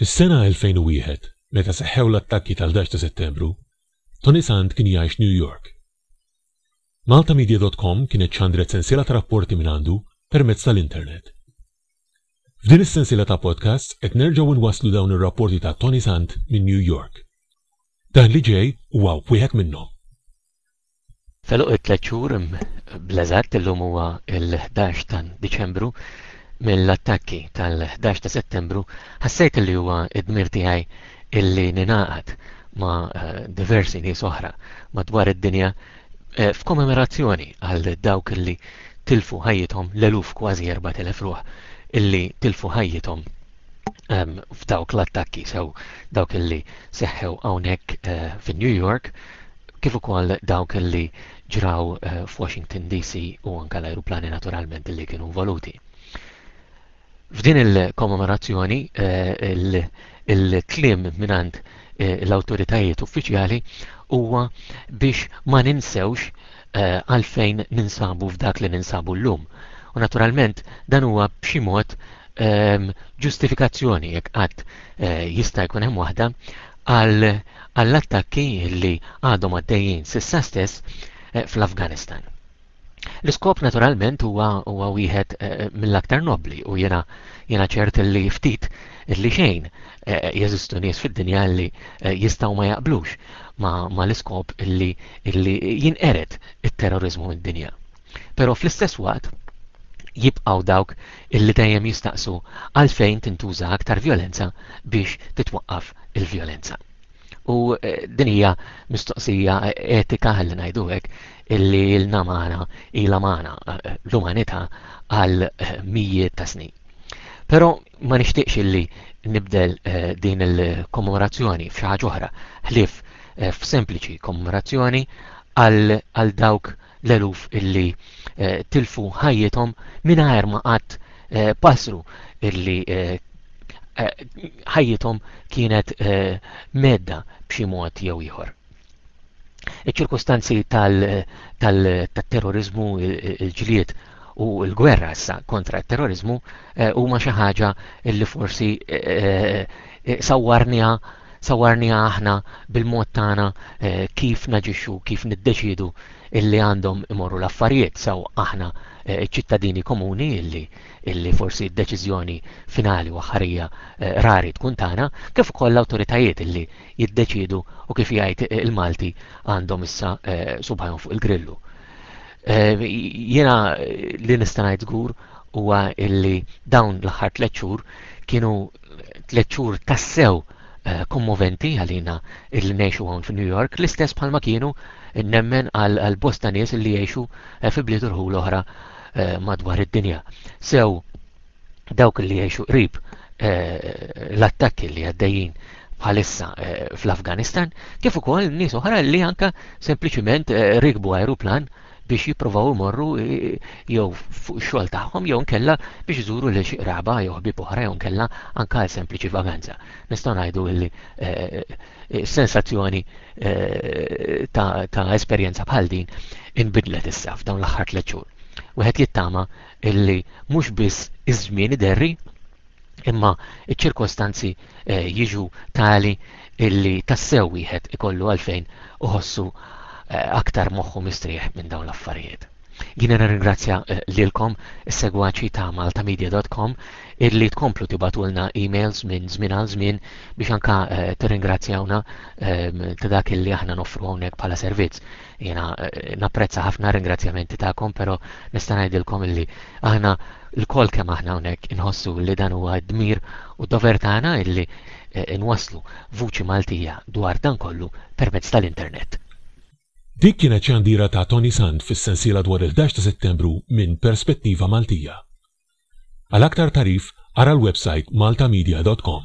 Fis-sena 2001, meta seħħew l-attakki tal-11 ta' Settembru, Tony Sant kien jgħix New York. Maltamedia dot com kienet xandret sensiela ta' rapporti mingħandu permezz tal-internet. F'din is-sensiela ta' podcasts qed nerġgħu nwasslu dawn ir-rapporti ta' Tony Sant minn New York. Dan li ġej huwa wieħed minnhom. Tagħluq it-tliet xhur bl-eżatt illum huwa l-11 ta' Diċembru mill-attakki tal-11 ta' Settembru ħassejt li huwa d-dmir tiegħi illi ninaqat ma' eh, diversi nies oħra madwar id-dinja eh, f'kommemorazzjoni għal dawk illi tilfu ħajjithom l-eluf kważi 4000 ruħ illi tilfu ħajjithom f'dawk l-attakki sew dawk li seħħew hawnhekk eh, fin New York kif ukoll dawk li ġraw eh, f'Washington DC u anke l-ajruplani naturalment li kienu involuti. F'din il-kommemorazzjoni eh, il-klim minant l-awtoritajiet uffiċjali huwa biex ma ninsewx għalfejn ninsabu f'dak li ninsabu llum. U naturalment dan huwa b'xi mod ehm, ġustifikazzjoni jekk qatt eh, jista' jkun hemm waħda għall-attakki li għadhom għaddejjin s'issa stess eh, fl-Afganistan. L-iskop naturalment huwa huwa wieħed eh, mill-aktar nobbli u jiena jiena ċert li ftit li xejn Eh, jeżistu nies fid-dinja li eh, jistaw ma jaqblux ma l-iskop illi jinqeret il-terrorizmu mid-dinja. Pero fl-istess waqt jibqaw dawk illi dejjem jistaqsu għalfejn tintuża aktar violenza biex titwaqqaf il-violenza. U eh, din hija mistoqsija etika ħalli ngħidu hekk illi l-namana ila magħna l-umanità għal mijiet ta' snin. Pero ma nixtieqx illi nibdel eh, din il-kommemorazzjoni f'xi ħaġa oħra, ħlief eh, f'sempliċi kommemorazzjoni għal dawk l-eluf illi eh, tilfu ħajjithom mingħajr ma qatt passru illi ħajjithom kienet medda b'xi mod jew ieħor. Iċ-ċirkustanzi tat-terroriżmu, il-ġlied u l-gwerra issa kontra t-terroriżmu eh, huma xi ħaġa li forsi eh, eh, sawwarniha sawarniha aħna bil-mod tagħna kif naġixxu, kif niddeċidu illi għandhom imorru l-affarijiet saw aħna ċittadini komuni illi, illi forsi d-deċiżjoni finali u ħarija rari tkun tagħna kif ukoll l-awtoritajiet illi jiddeċiedu u kif jgħid il-Malti għandhom issa eh, subħajhom fuq il-grillu. Eh, jiena li nista' ngħid żgur huwa illi dawn l-aħħar tliet xhur kienu tliet xhur tassew eh, kommoventi għalina il ngħixu hawn f'New York l-istess bħalma kienu nemmen għal bosta nies li jgħixu fi bliet l oħra madwar id-dinja. Sew dawk li jgħixu qrib eh, l-attakki li għaddejjin bħalissa eh, fl-Afganistan, kif ukoll nies oħra li anka sempliċiment eh, rikbu aeroplan biex jipprovaw imorru jew fuq xogħol tagħhom jew nkella biex iżuru lil xi qraba jew ħbieb oħra jew nkella anke għal sempliċi vaganza. Nistgħu ngħidu li sensazzjoni ta' esperjenza bħal din inbidlet issa f'dawn l-aħħar tliet xhur wieħed jittama illi mhux biss iż-żmien iderri imma ċ-ċirkostanzi eh, jiġu tali illi tassew wieħed ikollu għalfejn uħossu eh, aktar moħħu mistrieħ minn dawn l-affarijiet. Jiena nirringrazzja eh, lilkom is-segwaċi ta' maltamedia.com illi tkomplu tibatulna emails minn żmien għal żmien biex anka tirringrazzjawna ehm, ta' dak illi aħna noffru hawnhekk bħala servizz. Jiena eh, napprezza ħafna ringrazzjamenti tagħkom, però nista' ngħidilkom illi aħna l-kol kemm aħna hawnhekk inħossu li dan huwa dmir u dover tagħna illi eh, inwaslu vuċi Maltija dwar dan kollu permezz tal-internet. Dik kienet ċandira ta' Tony Sand fis-sensiela dwar il-11 ta' Settembru minn Perspettiva Maltija. Għal aktar tarif, ara l-website maltamedia.com.